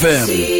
ZFM.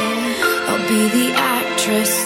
Be the actress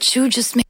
You just made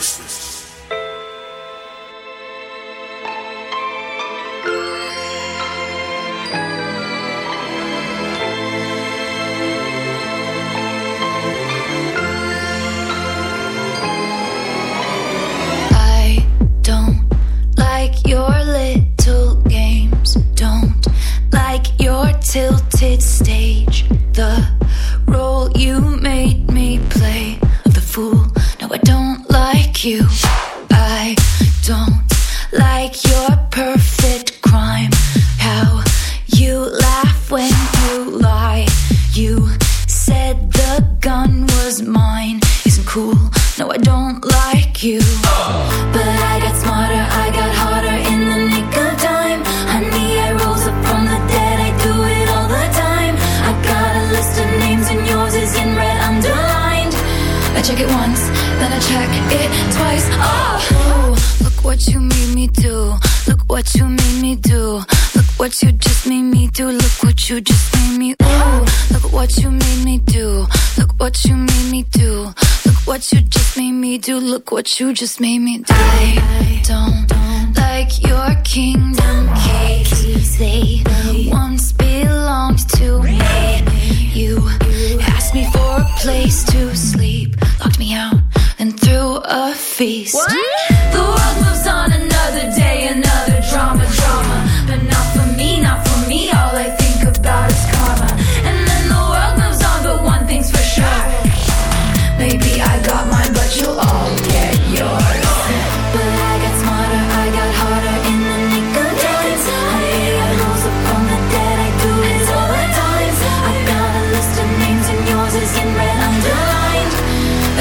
restless. you just made me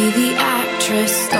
be the actress.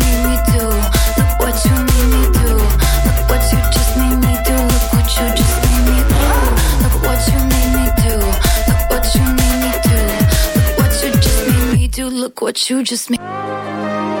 what you just made.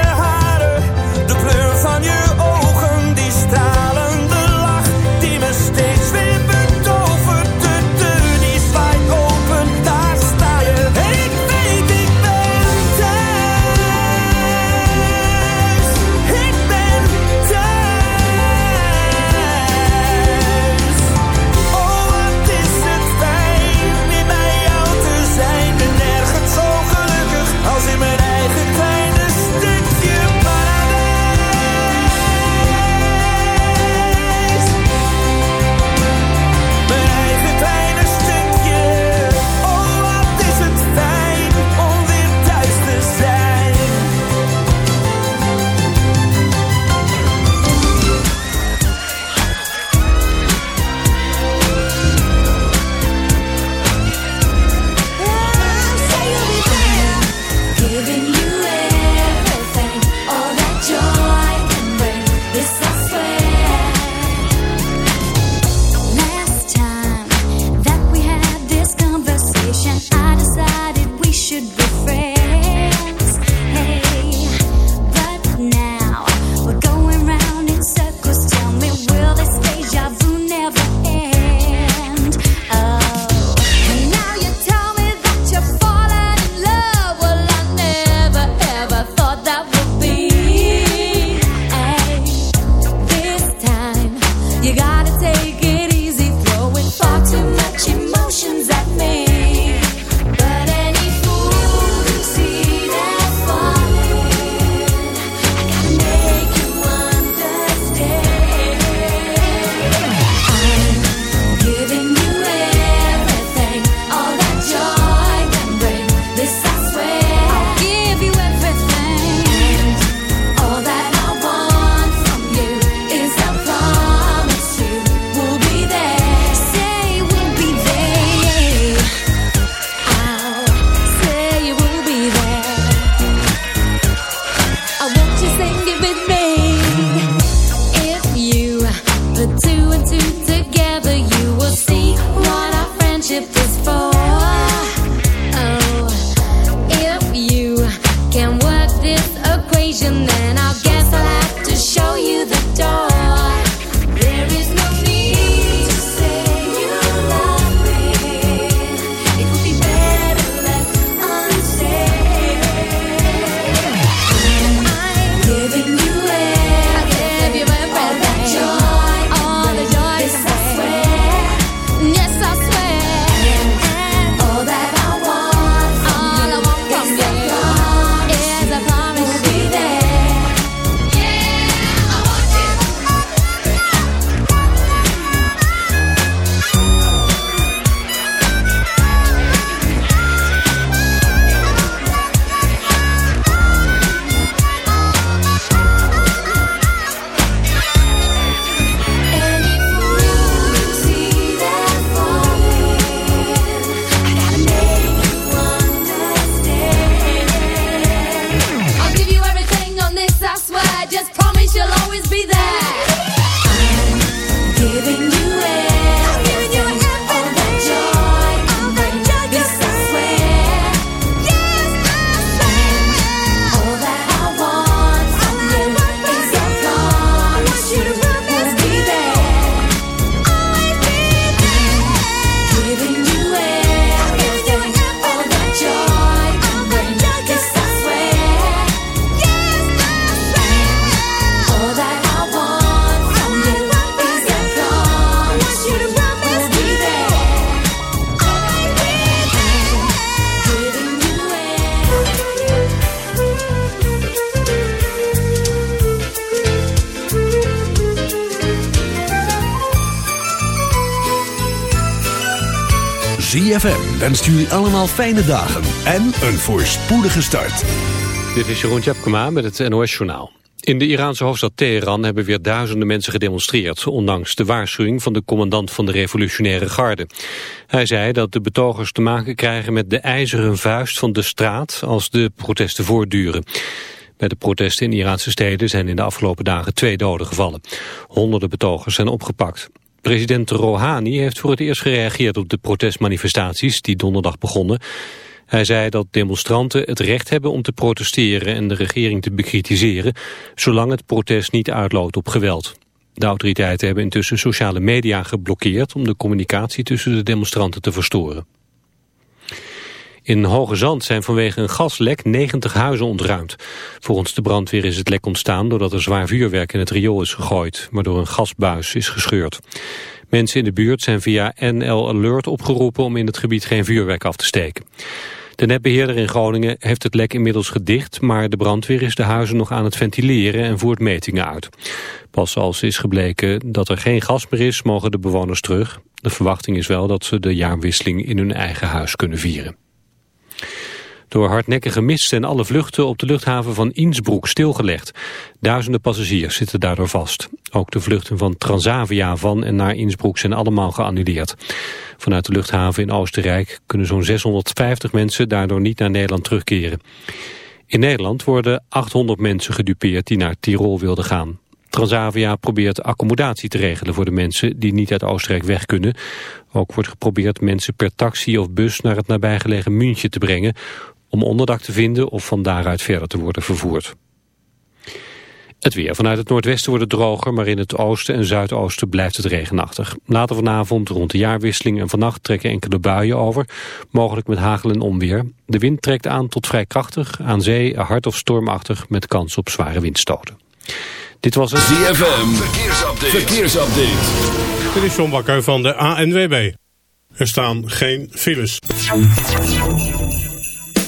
ZFM wenst jullie allemaal fijne dagen en een voorspoedige start. Dit is Jeroen Tjepkema met het NOS Journaal. In de Iraanse hoofdstad Teheran hebben weer duizenden mensen gedemonstreerd... ondanks de waarschuwing van de commandant van de revolutionaire garde. Hij zei dat de betogers te maken krijgen met de ijzeren vuist van de straat... als de protesten voortduren. Bij de protesten in Iraanse steden zijn in de afgelopen dagen twee doden gevallen. Honderden betogers zijn opgepakt. President Rouhani heeft voor het eerst gereageerd op de protestmanifestaties die donderdag begonnen. Hij zei dat demonstranten het recht hebben om te protesteren en de regering te bekritiseren, zolang het protest niet uitloopt op geweld. De autoriteiten hebben intussen sociale media geblokkeerd om de communicatie tussen de demonstranten te verstoren. In Hoge Zand zijn vanwege een gaslek 90 huizen ontruimd. Volgens de brandweer is het lek ontstaan doordat er zwaar vuurwerk in het riool is gegooid, waardoor een gasbuis is gescheurd. Mensen in de buurt zijn via NL Alert opgeroepen om in het gebied geen vuurwerk af te steken. De netbeheerder in Groningen heeft het lek inmiddels gedicht, maar de brandweer is de huizen nog aan het ventileren en voert metingen uit. Pas als is gebleken dat er geen gas meer is, mogen de bewoners terug. De verwachting is wel dat ze de jaarwisseling in hun eigen huis kunnen vieren. Door hardnekkige mist zijn alle vluchten op de luchthaven van Innsbruck stilgelegd. Duizenden passagiers zitten daardoor vast. Ook de vluchten van Transavia van en naar Innsbruck zijn allemaal geannuleerd. Vanuit de luchthaven in Oostenrijk kunnen zo'n 650 mensen daardoor niet naar Nederland terugkeren. In Nederland worden 800 mensen gedupeerd die naar Tirol wilden gaan. Transavia probeert accommodatie te regelen voor de mensen die niet uit Oostenrijk weg kunnen. Ook wordt geprobeerd mensen per taxi of bus naar het nabijgelegen München te brengen om onderdak te vinden of van daaruit verder te worden vervoerd. Het weer. Vanuit het noordwesten wordt het droger, maar in het oosten en zuidoosten blijft het regenachtig. Later vanavond, rond de jaarwisseling en vannacht trekken enkele buien over, mogelijk met hagel en onweer. De wind trekt aan tot vrij krachtig, aan zee hard of stormachtig met kans op zware windstoten. Dit was het ZFM, verkeersupdate. verkeersupdate. Dit is John Bakker van de ANWB. Er staan geen files.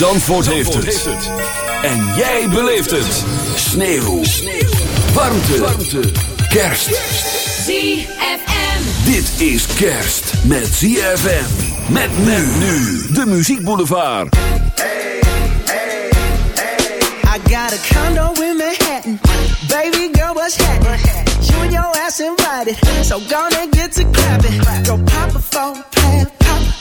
Zandvoort, heeft, het. En jij beleeft het. Sneeuw. Warmte. Warmte. Kerst. ZFM. Dit is kerst met ZFM. Met men nu. De Muziek Boulevard. I got a condo in Manhattan. Baby girl, what's happening? You and your ass invited. So gonna get to clapping. Go pop a plan.